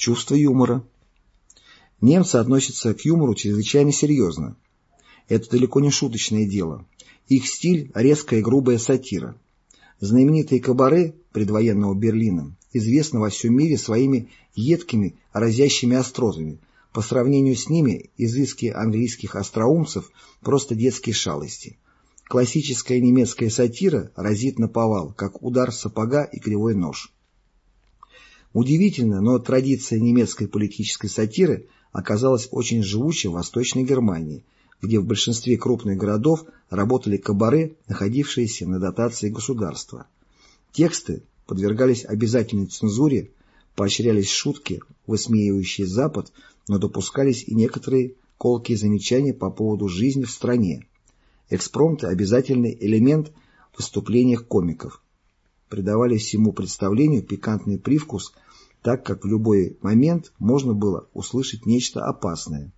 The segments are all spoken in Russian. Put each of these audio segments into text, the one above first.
Чувство юмора. Немцы относятся к юмору чрезвычайно серьезно. Это далеко не шуточное дело. Их стиль – резкая и грубая сатира. Знаменитые кабаре предвоенного Берлина известны во всем мире своими едкими, разящими остротами. По сравнению с ними изыски английских остроумцев – просто детские шалости. Классическая немецкая сатира разит на повал, как удар сапога и кривой нож. Удивительно, но традиция немецкой политической сатиры оказалась очень живучей в Восточной Германии, где в большинстве крупных городов работали кабары, находившиеся на дотации государства. Тексты подвергались обязательной цензуре, поощрялись шутки, высмеивающие Запад, но допускались и некоторые колкие замечания по поводу жизни в стране. Экспромты – обязательный элемент выступлениях комиков придавали всему представлению пикантный привкус, так как в любой момент можно было услышать нечто опасное.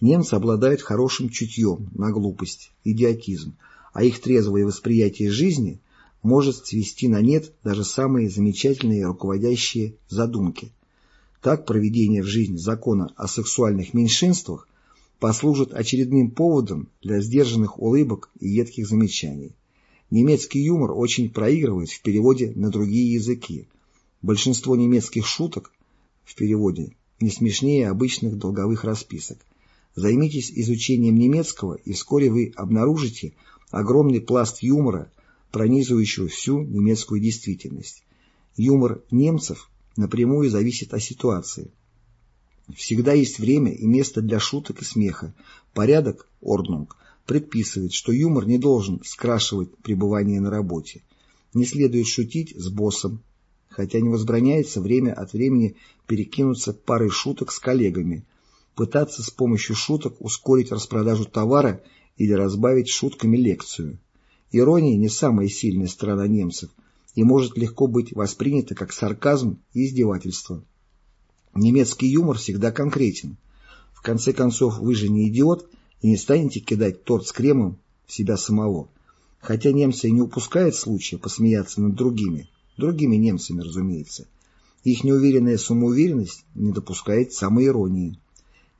Немцы обладают хорошим чутьем на глупость, идиотизм, а их трезвое восприятие жизни может свести на нет даже самые замечательные руководящие задумки. Так проведение в жизнь закона о сексуальных меньшинствах послужит очередным поводом для сдержанных улыбок и едких замечаний. Немецкий юмор очень проигрывает в переводе на другие языки. Большинство немецких шуток в переводе не смешнее обычных долговых расписок. Займитесь изучением немецкого, и вскоре вы обнаружите огромный пласт юмора, пронизывающего всю немецкую действительность. Юмор немцев напрямую зависит от ситуации. Всегда есть время и место для шуток и смеха. Порядок, орднунг, предписывает, что юмор не должен скрашивать пребывание на работе. Не следует шутить с боссом, хотя не возбраняется время от времени перекинуться парой шуток с коллегами, пытаться с помощью шуток ускорить распродажу товара или разбавить шутками лекцию. Ирония не самая сильная сторона немцев и может легко быть воспринята как сарказм и издевательство. Немецкий юмор всегда конкретен. В конце концов, вы же не идиот, и не станете кидать торт с кремом в себя самого. Хотя немцы и не упускают случая посмеяться над другими, другими немцами, разумеется. Их неуверенная самоуверенность не допускает самоиронии.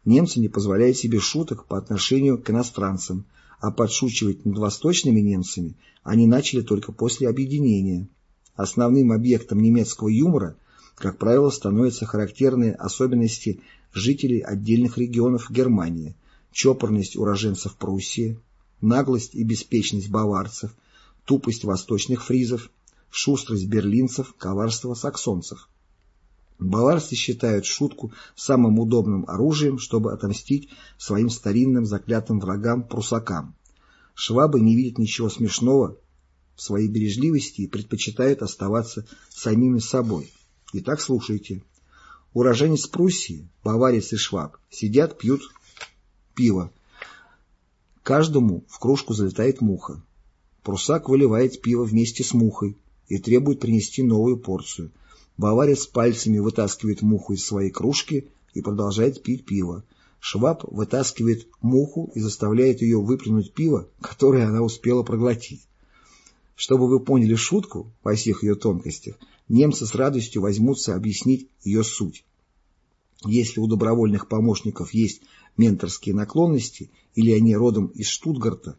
Немцы не позволяют себе шуток по отношению к иностранцам, а подшучивать над восточными немцами они начали только после объединения. Основным объектом немецкого юмора, как правило, становятся характерные особенности жителей отдельных регионов Германии – чопорность уроженцев Пруссии, наглость и беспечность баварцев, тупость восточных фризов, шустрость берлинцев, коварство саксонцев. Баварцы считают шутку самым удобным оружием, чтобы отомстить своим старинным заклятым врагам-прусакам. Швабы не видят ничего смешного в своей бережливости и предпочитают оставаться самими собой. Итак, слушайте. Уроженец Пруссии, баварец и шваб сидят, пьют пиво. Каждому в кружку залетает муха. Прусак выливает пиво вместе с мухой и требует принести новую порцию. Баварец пальцами вытаскивает муху из своей кружки и продолжает пить пиво. Шваб вытаскивает муху и заставляет ее выплюнуть пиво, которое она успела проглотить. Чтобы вы поняли шутку во всех ее тонкостях, немцы с радостью возьмутся объяснить ее суть. Если у добровольных помощников есть менторские наклонности или они родом из Штутгарта,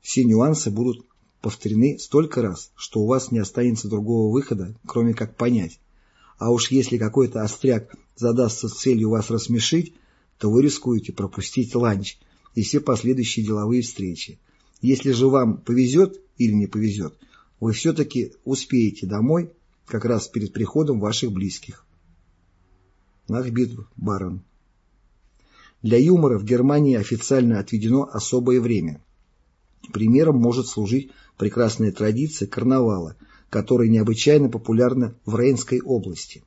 все нюансы будут повторены столько раз, что у вас не останется другого выхода, кроме как понять. А уж если какой-то остряк задастся с целью вас рассмешить, то вы рискуете пропустить ланч и все последующие деловые встречи. Если же вам повезет или не повезет, вы все-таки успеете домой как раз перед приходом ваших близких. Нахбит Барон для юмора в Германии официально отведено особое время. Примером может служить прекрасная традиция карнавала, которая необычайно популярна в Рейнской области.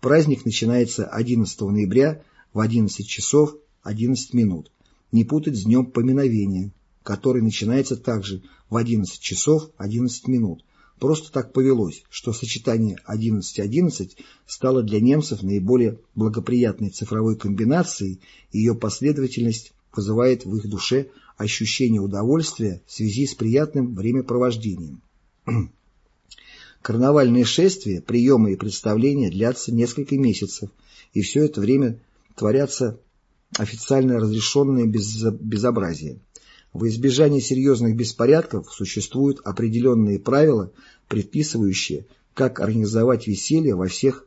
Праздник начинается 11 ноября в 11 часов 11 минут. Не путать с днем поминовения, который начинается также в 11 часов 11 минут. Просто так повелось, что сочетание 11-11 стало для немцев наиболее благоприятной цифровой комбинацией, и ее последовательность вызывает в их душе ощущение удовольствия в связи с приятным времяпровождением. Карнавальные шествия, приемы и представления длятся несколько месяцев, и все это время творятся официально разрешенные безобразия. В избежание серьезных беспорядков существуют определенные правила, предписывающие, как организовать веселье во всех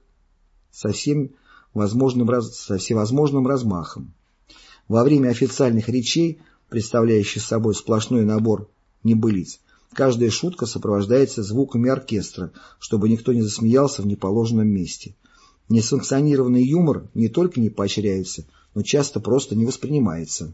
со, всем возможным, со всевозможным размахом. Во время официальных речей, представляющих собой сплошной набор небылиц, каждая шутка сопровождается звуками оркестра, чтобы никто не засмеялся в неположенном месте. Несанкционированный юмор не только не поощряется, но часто просто не воспринимается.